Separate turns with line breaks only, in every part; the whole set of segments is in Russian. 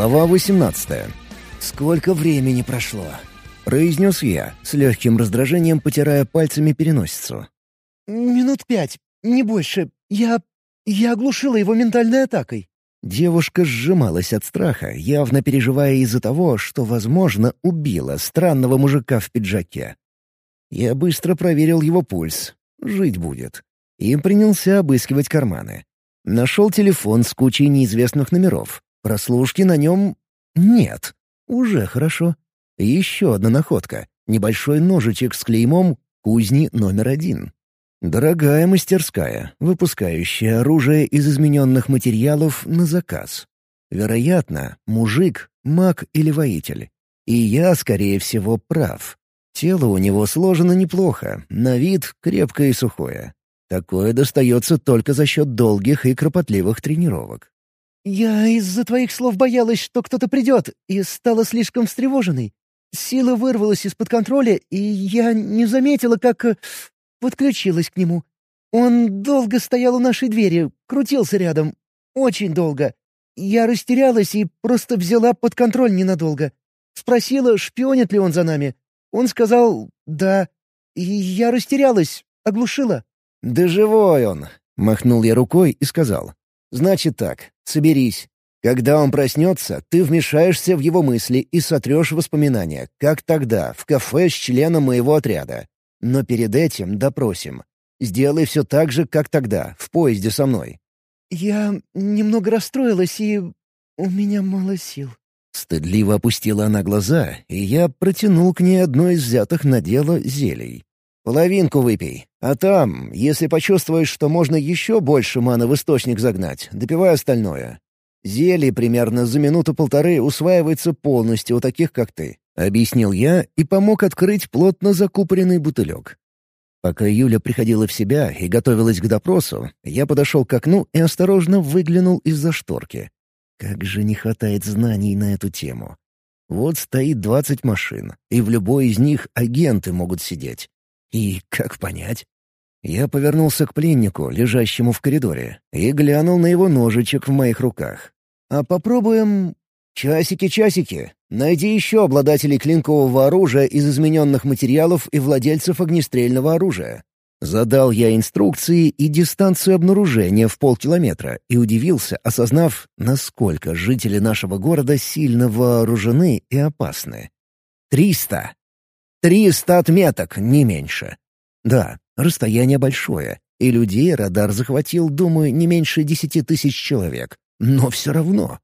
Глава 18. «Сколько времени прошло?» — произнес я, с легким раздражением потирая пальцами переносицу.
«Минут пять, не больше. Я... я оглушила его ментальной атакой».
Девушка сжималась от страха, явно переживая из-за того, что, возможно, убила странного мужика в пиджаке. Я быстро проверил его пульс. Жить будет. И принялся обыскивать карманы. Нашел телефон с кучей неизвестных номеров. Прослушки на нем нет. Уже хорошо. Еще одна находка. Небольшой ножичек с клеймом «Кузни номер один». Дорогая мастерская, выпускающая оружие из измененных материалов на заказ. Вероятно, мужик, маг или воитель. И я, скорее всего, прав. Тело у него сложено неплохо, на вид крепкое и сухое. Такое достается только за счет долгих и кропотливых тренировок.
«Я из-за твоих слов боялась, что кто-то придет, и стала слишком встревоженной. Сила вырвалась из-под контроля, и я не заметила, как... Э, подключилась к нему. Он долго стоял у нашей двери, крутился рядом. Очень долго. Я растерялась и просто взяла под контроль ненадолго. Спросила, шпионит ли он за нами. Он сказал «да». И я растерялась, оглушила.
«Да живой он!» — махнул я рукой и сказал. «Значит так, соберись. Когда он проснется, ты вмешаешься в его мысли и сотрешь воспоминания, как тогда, в кафе с членом моего отряда. Но перед этим допросим. Сделай все так же, как тогда, в поезде со мной».
«Я немного расстроилась, и у меня мало сил».
Стыдливо опустила она глаза, и я протянул к ней одно из взятых на дело зелий. Половинку выпей. А там, если почувствуешь, что можно еще больше маны в источник загнать, допивай остальное. Зелье примерно за минуту-полторы усваивается полностью у таких, как ты», — объяснил я и помог открыть плотно закупоренный бутылек. Пока Юля приходила в себя и готовилась к допросу, я подошел к окну и осторожно выглянул из-за шторки. Как же не хватает знаний на эту тему. Вот стоит двадцать машин, и в любой из них агенты могут сидеть. И как понять? Я повернулся к пленнику, лежащему в коридоре, и глянул на его ножичек в моих руках. «А попробуем...» «Часики, часики! Найди еще обладателей клинкового оружия из измененных материалов и владельцев огнестрельного оружия». Задал я инструкции и дистанцию обнаружения в полкилометра и удивился, осознав, насколько жители нашего города сильно вооружены и опасны. «Триста!» Триста отметок, не меньше. Да, расстояние большое, и людей радар захватил, думаю, не меньше десяти тысяч человек. Но все равно.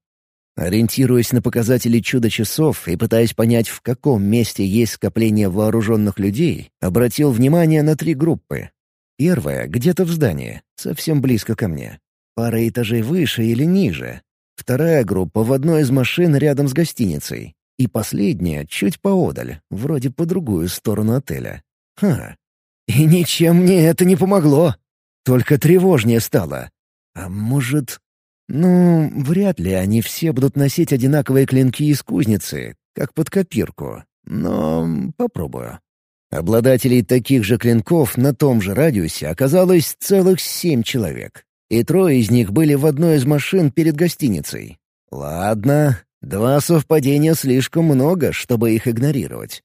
Ориентируясь на показатели чудо-часов и пытаясь понять, в каком месте есть скопление вооруженных людей, обратил внимание на три группы. Первая — где-то в здании, совсем близко ко мне. Пара этажей выше или ниже. Вторая группа в одной из машин рядом с гостиницей. И последняя чуть поодаль, вроде по другую сторону отеля. Ха. И ничем мне это не помогло. Только тревожнее стало. А может... Ну, вряд ли они все будут носить одинаковые клинки из кузницы, как под копирку. Но попробую. Обладателей таких же клинков на том же радиусе оказалось целых семь человек. И трое из них были в одной из машин перед гостиницей. Ладно, Два совпадения слишком много, чтобы их игнорировать.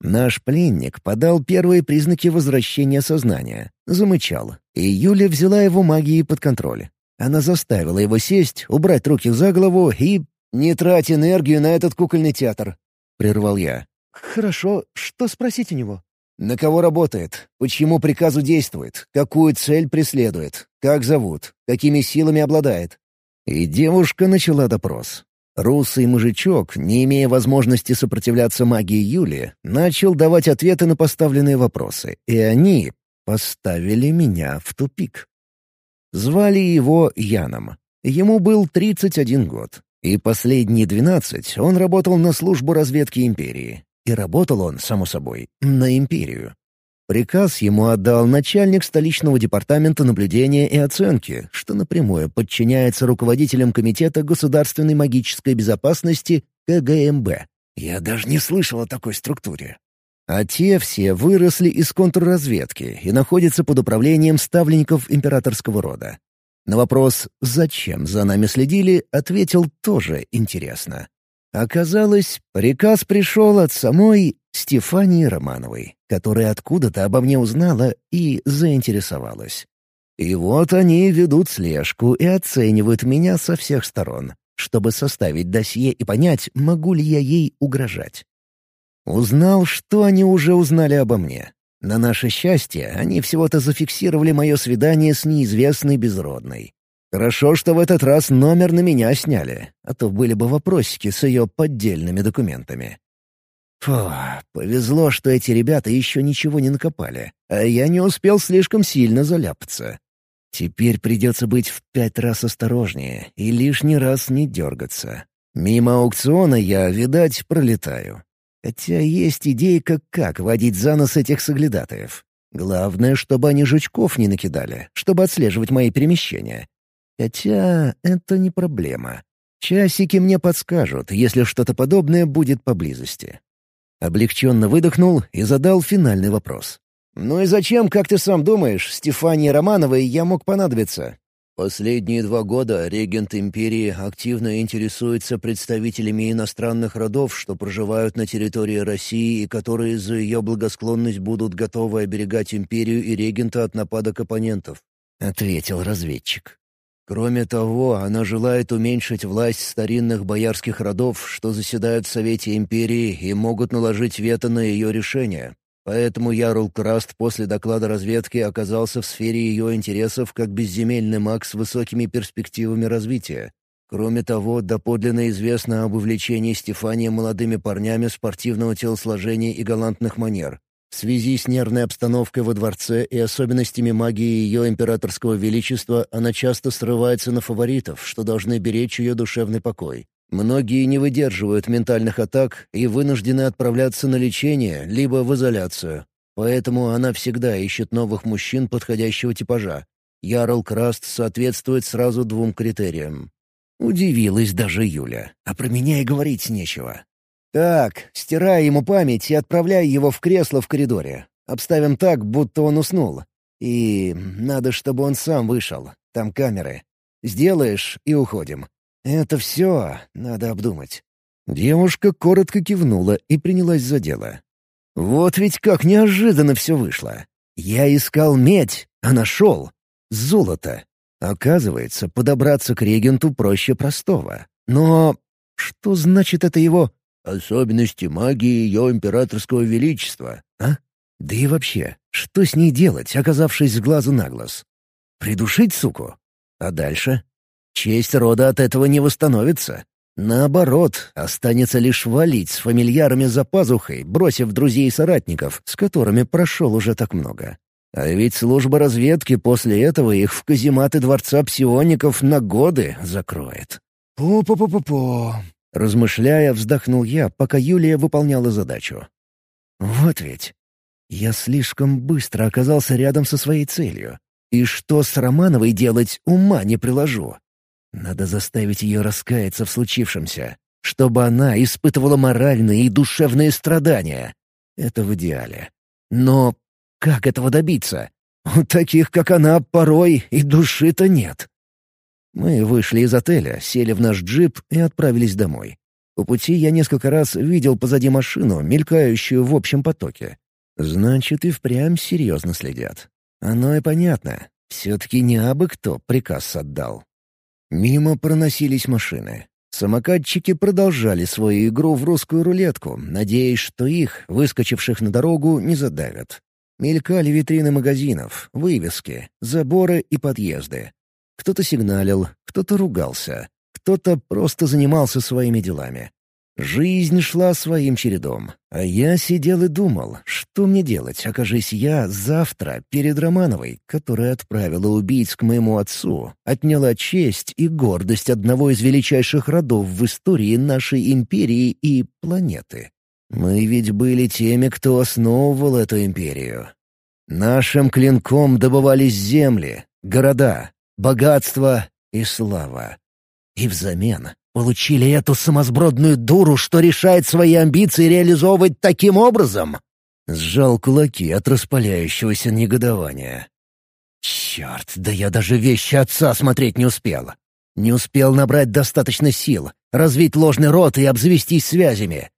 Наш пленник подал первые признаки возвращения сознания, замычал, и Юля взяла его магией под контроль. Она заставила его сесть, убрать руки за голову и... «Не трать энергию на этот кукольный театр», — прервал я.
«Хорошо. Что спросить у него?»
«На кого работает? Почему приказу действует? Какую цель преследует? Как зовут? Какими силами обладает?» И девушка начала допрос. Русый мужичок, не имея возможности сопротивляться магии Юли, начал давать ответы на поставленные вопросы, и они поставили меня в тупик. Звали его Яном. Ему был 31 год, и последние 12 он работал на службу разведки империи. И работал он, само собой, на империю. Приказ ему отдал начальник столичного департамента наблюдения и оценки, что напрямую подчиняется руководителям Комитета государственной магической безопасности КГМБ. Я даже не слышал о такой структуре. А те все выросли из контрразведки и находятся под управлением ставленников императорского рода. На вопрос «Зачем за нами следили?» ответил тоже интересно. Оказалось, приказ пришел от самой Стефании Романовой, которая откуда-то обо мне узнала и заинтересовалась. И вот они ведут слежку и оценивают меня со всех сторон, чтобы составить досье и понять, могу ли я ей угрожать. Узнал, что они уже узнали обо мне. На наше счастье, они всего-то зафиксировали мое свидание с неизвестной безродной. Хорошо, что в этот раз номер на меня сняли, а то были бы вопросики с ее поддельными документами. Фу, повезло, что эти ребята еще ничего не накопали, а я не успел слишком сильно заляпаться. Теперь придется быть в пять раз осторожнее и лишний раз не дергаться. Мимо аукциона я, видать, пролетаю. Хотя есть идейка, как водить за нос этих соглядатаев. Главное, чтобы они жучков не накидали, чтобы отслеживать мои перемещения. Хотя это не проблема. Часики мне подскажут, если что-то подобное будет поблизости. Облегченно выдохнул и задал финальный вопрос. «Ну и зачем, как ты сам думаешь, Стефании Романовой я мог понадобиться?» Последние два года регент империи активно интересуется представителями иностранных родов, что проживают на территории России и которые за ее благосклонность будут готовы оберегать империю и регента от нападок оппонентов», — ответил разведчик. Кроме того, она желает уменьшить власть старинных боярских родов, что заседают в Совете Империи и могут наложить вето на ее решение. Поэтому Ярл Краст после доклада разведки оказался в сфере ее интересов как безземельный маг с высокими перспективами развития. Кроме того, доподлинно известно об увлечении Стефания молодыми парнями спортивного телосложения и галантных манер. В связи с нервной обстановкой во дворце и особенностями магии ее императорского величества она часто срывается на фаворитов, что должны беречь ее душевный покой. Многие не выдерживают ментальных атак и вынуждены отправляться на лечение либо в изоляцию. Поэтому она всегда ищет новых мужчин подходящего типажа. Ярл Краст соответствует сразу двум критериям. Удивилась даже Юля, а про меня и говорить нечего. «Так, стирай ему память и отправляй его в кресло в коридоре. Обставим так, будто он уснул. И надо, чтобы он сам вышел. Там камеры. Сделаешь — и уходим. «Это все надо обдумать». Девушка коротко кивнула и принялась за дело. «Вот ведь как неожиданно все вышло. Я искал медь, а нашел. Золото. Оказывается, подобраться к регенту проще простого. Но что значит это его «особенности магии ее императорского величества», а? Да и вообще, что с ней делать, оказавшись с глазу на глаз? Придушить суку? А дальше? Честь рода от этого не восстановится. Наоборот, останется лишь валить с фамильярами за пазухой, бросив друзей и соратников, с которыми прошел уже так много. А ведь служба разведки после этого их в казематы дворца псиоников на годы закроет. «Пу-пу-пу-пу-пу», — размышляя, вздохнул я, пока Юлия выполняла задачу. «Вот ведь. Я слишком быстро оказался рядом со своей целью. И что с Романовой делать, ума не приложу. Надо заставить ее раскаяться в случившемся, чтобы она испытывала моральные и душевные страдания. Это в идеале. Но как этого добиться? У таких, как она, порой и души-то нет. Мы вышли из отеля, сели в наш джип и отправились домой. По пути я несколько раз видел позади машину, мелькающую в общем потоке. Значит, и впрямь серьезно следят. Оно и понятно. Все-таки не абы кто приказ отдал. Мимо проносились машины. Самокатчики продолжали свою игру в русскую рулетку, надеясь, что их, выскочивших на дорогу, не задавят. Мелькали витрины магазинов, вывески, заборы и подъезды. Кто-то сигналил, кто-то ругался, кто-то просто занимался своими делами. Жизнь шла своим чередом, а я сидел и думал, что мне делать, окажись я завтра перед Романовой, которая отправила убийц к моему отцу, отняла честь и гордость одного из величайших родов в истории нашей империи и планеты. Мы ведь были теми, кто основывал эту империю. Нашим клинком добывались земли, города, богатство и слава. И взамен Получили эту самосбродную дуру, что решает свои амбиции реализовывать таким образом?» Сжал кулаки от распаляющегося негодования. Черт, да я даже вещи отца смотреть не успел. Не успел набрать достаточно сил, развить ложный рот и обзавестись связями.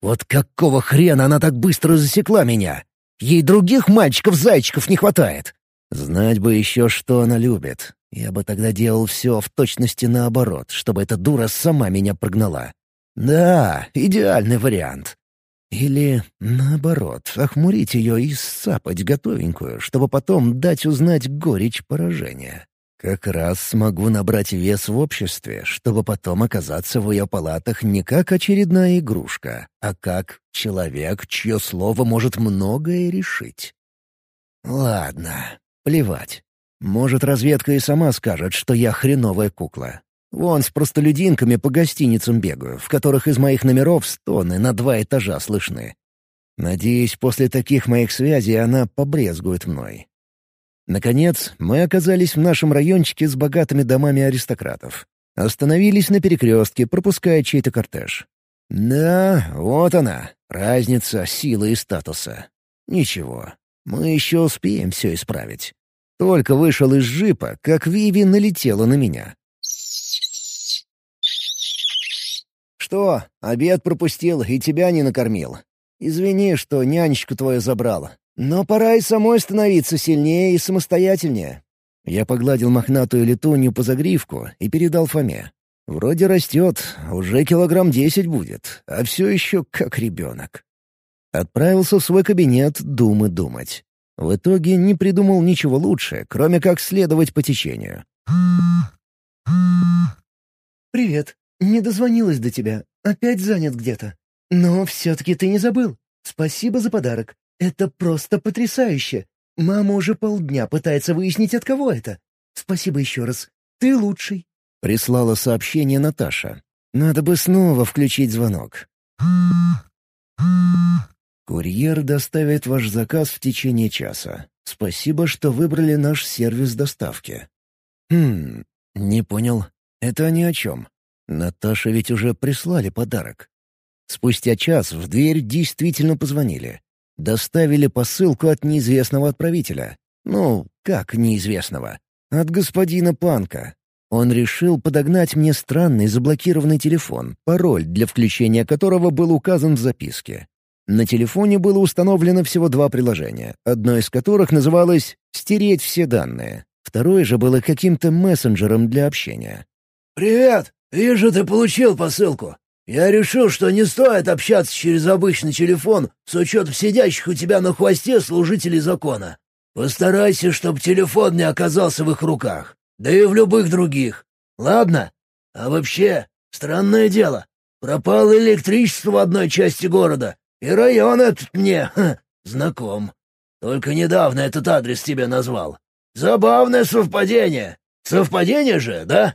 Вот какого хрена она так быстро засекла меня? Ей других мальчиков-зайчиков не хватает. Знать бы еще, что она любит. Я бы тогда делал все в точности наоборот, чтобы эта дура сама меня прогнала. Да, идеальный вариант. Или, наоборот, охмурить ее и сапать готовенькую, чтобы потом дать узнать горечь поражения. Как раз смогу набрать вес в обществе, чтобы потом оказаться в ее палатах не как очередная игрушка, а как человек, чье слово может многое решить. Ладно, плевать. Может, разведка и сама скажет, что я хреновая кукла. Вон с простолюдинками по гостиницам бегаю, в которых из моих номеров стоны на два этажа слышны. Надеюсь, после таких моих связей она побрезгует мной. Наконец, мы оказались в нашем райончике с богатыми домами аристократов. Остановились на перекрестке, пропуская чей-то кортеж. Да, вот она, разница силы и статуса. Ничего, мы еще успеем все исправить. Только вышел из джипа, как Виви налетела на меня. «Что, обед пропустил и тебя не накормил? Извини, что нянечку твою забрал. Но пора и самой становиться сильнее и самостоятельнее». Я погладил мохнатую летунью по загривку и передал Фоме. «Вроде растет, уже килограмм десять будет, а все еще как ребенок». Отправился в свой кабинет думы думать. В итоге не придумал ничего лучше, кроме как следовать по течению.
«Привет. Не дозвонилась до тебя. Опять занят где-то. Но все-таки ты не забыл. Спасибо за подарок. Это просто потрясающе. Мама уже полдня пытается выяснить, от кого это. Спасибо еще раз. Ты лучший».
Прислала сообщение Наташа. «Надо бы снова включить звонок». «Курьер доставит ваш заказ в течение часа. Спасибо, что выбрали наш сервис доставки». «Хм, не понял. Это ни о чем. Наташе ведь уже прислали подарок. Спустя час в дверь действительно позвонили. Доставили посылку от неизвестного отправителя. Ну, как неизвестного? От господина Панка. Он решил подогнать мне странный заблокированный телефон, пароль для включения которого был указан в записке. На телефоне было установлено всего два приложения, одно из которых называлось «Стереть все данные», второе же было каким-то мессенджером для общения.
«Привет! «Вижу, ты получил посылку. Я решил, что не стоит общаться через обычный телефон с учетом сидящих у тебя на хвосте служителей закона. Постарайся, чтобы телефон не оказался в их руках, да и в любых других. Ладно? А вообще, странное дело. Пропало электричество в одной части города, и район этот мне ха, знаком. Только недавно этот адрес тебе назвал. Забавное совпадение. Совпадение же, да?»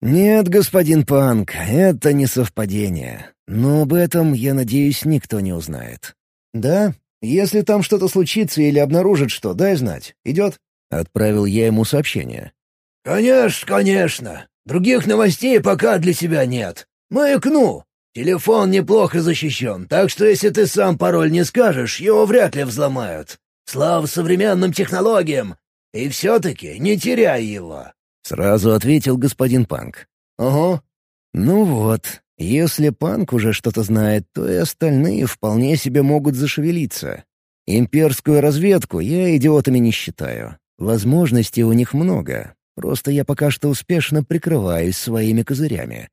«Нет, господин Панк, это не совпадение. Но об этом, я надеюсь, никто не узнает». «Да? Если там что-то случится или обнаружит что, дай знать. Идет?» Отправил я ему сообщение.
«Конечно, конечно. Других новостей пока для тебя нет. Маякну. Телефон неплохо защищен, так что если ты сам пароль не скажешь, его вряд ли взломают. Слава современным технологиям. И все-таки не теряй его.
Сразу ответил господин Панк. «Ого. Ну вот, если Панк уже что-то знает, то и остальные вполне себе могут зашевелиться. Имперскую разведку я идиотами не считаю. Возможностей у них много. Просто я пока что успешно прикрываюсь своими козырями.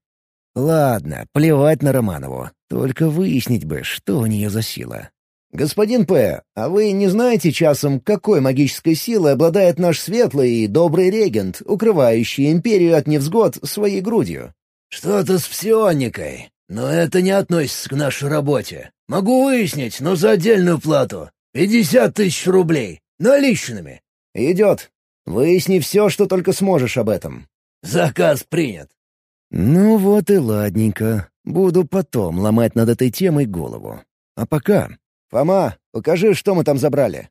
Ладно, плевать на Романову. Только выяснить бы, что у нее за сила. «Господин П., а вы не знаете часом, какой магической силой обладает наш светлый и добрый регент, укрывающий империю от невзгод своей грудью?»
«Что-то с псионикой, но это не относится к нашей работе. Могу выяснить, но за отдельную плату. Пятьдесят тысяч рублей. Наличными».
«Идет. Выясни все, что только сможешь об этом».
«Заказ принят».
«Ну вот и ладненько. Буду потом ломать над этой темой голову. А пока «Фома, покажи, что мы там забрали».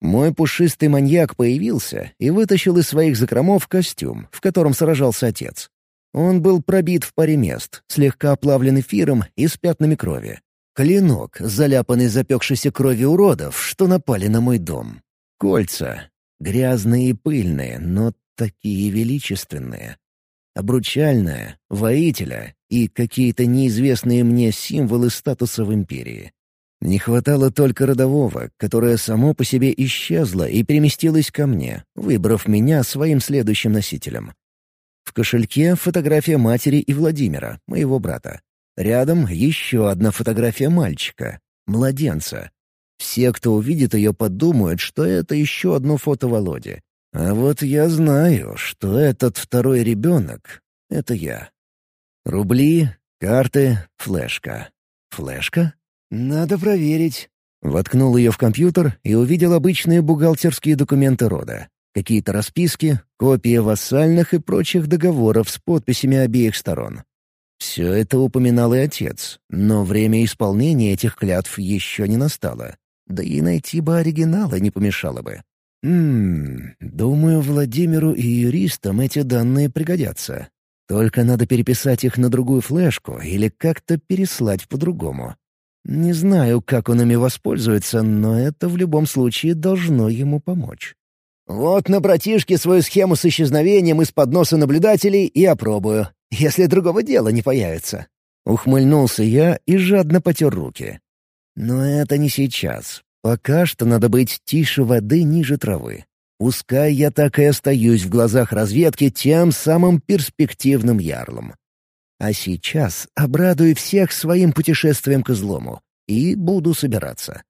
Мой пушистый маньяк появился и вытащил из своих закромов костюм, в котором сражался отец. Он был пробит в паре мест, слегка оплавлен эфиром и с пятнами крови. Клинок, заляпанный запекшейся кровью уродов, что напали на мой дом. Кольца. Грязные и пыльные, но такие величественные. Обручальная, воителя и какие-то неизвестные мне символы статуса в империи. Не хватало только родового, которое само по себе исчезло и переместилось ко мне, выбрав меня своим следующим носителем. В кошельке фотография матери и Владимира, моего брата. Рядом еще одна фотография мальчика, младенца. Все, кто увидит ее, подумают, что это еще одно фото Володи. А вот я знаю, что этот второй ребенок — это я. Рубли, карты, флешка. Флешка? Надо проверить. Воткнул ее в компьютер и увидел обычные бухгалтерские документы рода. Какие-то расписки, копии вассальных и прочих договоров с подписями обеих сторон. Все это упоминал и отец, но время исполнения этих клятв еще не настало. Да и найти бы оригинала не помешало бы. Ммм, думаю, Владимиру и юристам эти данные пригодятся. Только надо переписать их на другую флешку или как-то переслать по-другому. Не знаю, как он ими воспользуется, но это в любом случае должно ему помочь.
«Вот на братишке свою схему с исчезновением из-под носа наблюдателей и опробую если другого дела не появится».
Ухмыльнулся я и жадно потер руки. «Но это не сейчас. Пока что надо быть тише воды ниже травы. Пускай я так и остаюсь в глазах разведки тем самым перспективным ярлом. А сейчас обрадую всех своим путешествием к излому и буду собираться.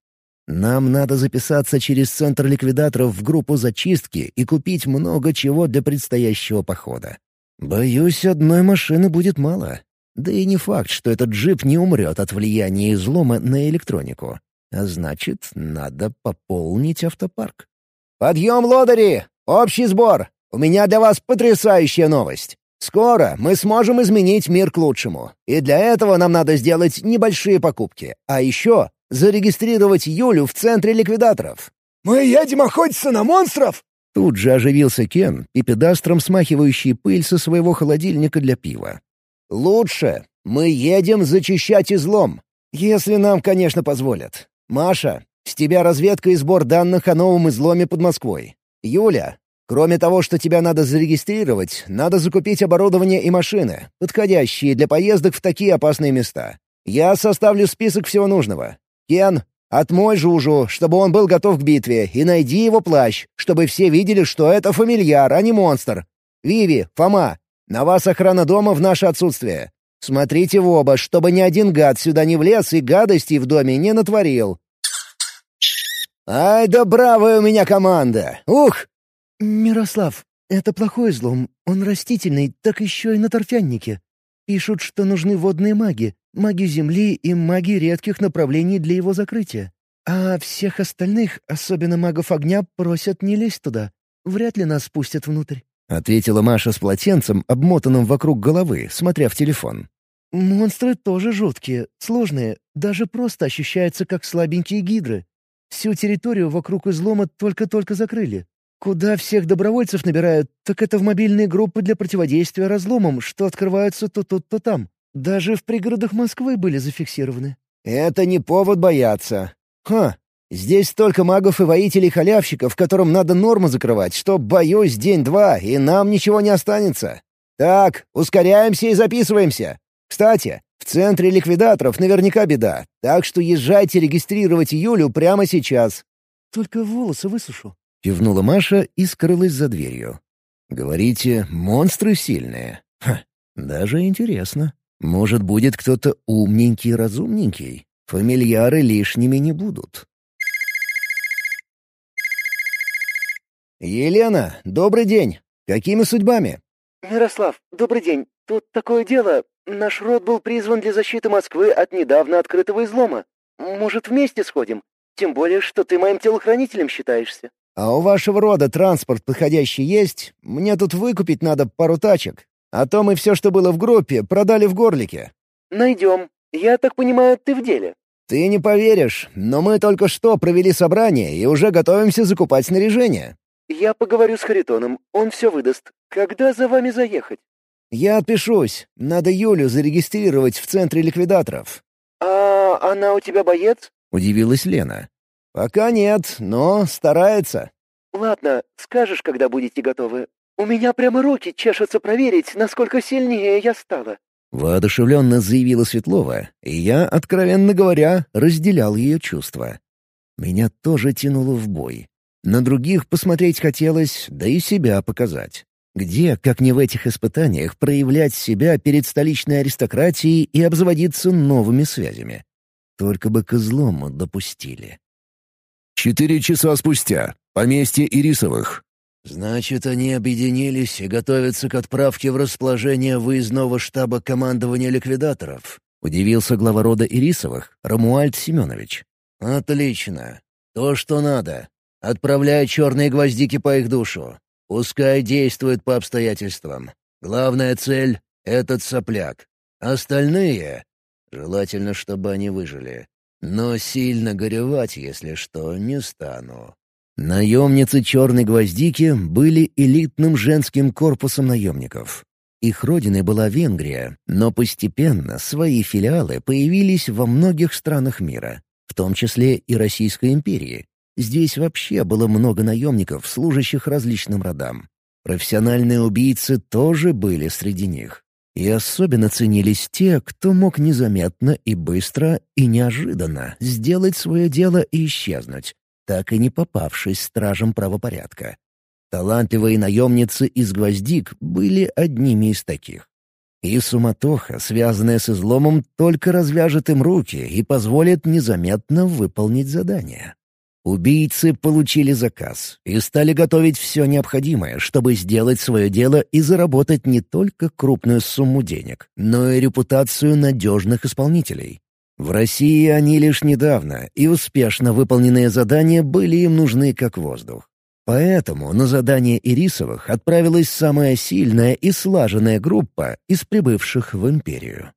Нам надо записаться через центр ликвидаторов в группу зачистки и купить много чего для предстоящего похода. Боюсь, одной машины будет мало. Да и не факт, что этот джип не умрет от влияния излома на электронику. А значит, надо пополнить автопарк.
«Подъем, лодыри! Общий сбор! У меня для вас потрясающая новость! Скоро мы сможем изменить мир к лучшему. И для этого нам надо сделать небольшие покупки. А еще зарегистрировать Юлю в центре ликвидаторов».
«Мы едем охотиться на монстров?»
Тут же оживился Кен, пипедастром смахивающий пыль со своего холодильника для пива.
«Лучше. Мы едем зачищать излом. Если нам, конечно, позволят. Маша, с тебя разведка и сбор данных о новом изломе под Москвой. Юля, кроме того, что тебя надо зарегистрировать, надо закупить оборудование и машины, подходящие для поездок в такие опасные места. Я составлю список всего нужного. Кен, Отмой Жужу, чтобы он был готов к битве, и найди его плащ, чтобы все видели, что это фамильяр, а не монстр. Виви, Фома, на вас охрана дома в наше отсутствие. Смотрите в оба, чтобы ни один гад сюда не влез и гадостей в доме не натворил. Ай да бравая у меня команда! Ух!»
«Мирослав, это плохой злом. Он растительный, так еще и на торфяннике. Пишут, что нужны водные маги маги Земли и маги редких направлений для его закрытия. А всех остальных, особенно магов огня, просят не лезть туда. Вряд ли нас пустят внутрь».
— ответила Маша с полотенцем, обмотанным вокруг головы, смотря в телефон.
«Монстры тоже жуткие, сложные, даже просто ощущаются как слабенькие гидры. Всю территорию вокруг излома только-только закрыли. Куда всех добровольцев набирают, так это в мобильные группы для противодействия разломам, что открываются то тут, то там. Даже в пригородах Москвы были зафиксированы.
Это не повод бояться. Ха, здесь столько магов и воителей-халявщиков, которым надо норму закрывать, что, боюсь, день-два, и нам ничего не останется. Так, ускоряемся и записываемся. Кстати, в центре ликвидаторов наверняка беда, так что езжайте регистрировать Юлю прямо сейчас.
Только волосы высушу.
Кивнула Маша и скрылась за дверью. «Говорите, монстры сильные? Ха, даже интересно». Может, будет кто-то умненький, разумненький? Фамильяры лишними не будут.
«Елена, добрый день! Какими судьбами?»
«Мирослав, добрый день. Тут такое дело. Наш род был призван для защиты Москвы от недавно открытого излома. Может, вместе сходим? Тем более, что ты моим телохранителем считаешься».
«А у вашего рода транспорт подходящий есть? Мне тут выкупить надо пару тачек. А то мы все, что было в группе, продали в горлике».
«Найдем. Я так понимаю, ты в деле».
«Ты не поверишь, но мы только что провели собрание и уже готовимся закупать снаряжение».
«Я поговорю с Харитоном, он все выдаст. Когда за вами заехать?»
«Я отпишусь. Надо Юлю зарегистрировать в центре ликвидаторов».
«А она у тебя боец?»
— удивилась Лена.
«Пока нет, но старается».
«Ладно, скажешь, когда будете готовы. У меня прямо руки чешутся проверить, насколько сильнее я стала».
Воодушевленно заявила Светлова, и я, откровенно говоря, разделял ее чувства. Меня тоже тянуло в бой. На других посмотреть хотелось, да и себя показать. Где, как не в этих испытаниях, проявлять себя перед столичной аристократией и обзаводиться новыми связями? Только бы к излому допустили.
Четыре часа спустя. Поместье Ирисовых.
«Значит, они объединились и готовятся к отправке в расположение выездного штаба командования ликвидаторов», —
удивился глава рода Ирисовых, Рамуальд Семенович.
«Отлично. То, что надо. Отправляй черные гвоздики по их душу. Пускай действуют по обстоятельствам. Главная цель — этот сопляк. Остальные — желательно, чтобы они выжили. Но сильно горевать, если что, не стану.
Наемницы «Черной гвоздики» были элитным женским корпусом наемников. Их родиной была Венгрия, но постепенно свои филиалы появились во многих странах мира, в том числе и Российской империи. Здесь вообще было много наемников, служащих различным родам. Профессиональные убийцы тоже были среди них. И особенно ценились те, кто мог незаметно и быстро и неожиданно сделать свое дело и исчезнуть, так и не попавшись стражам правопорядка. Талантливые наемницы из гвоздик были одними из таких. И суматоха, связанная с изломом, только развяжет им руки и позволит незаметно выполнить задание. Убийцы получили заказ и стали готовить все необходимое, чтобы сделать свое дело и заработать не только крупную сумму денег, но и репутацию надежных исполнителей. В России они лишь недавно, и успешно выполненные задания были им нужны как воздух. Поэтому на задание Ирисовых отправилась самая сильная и слаженная группа из прибывших в империю.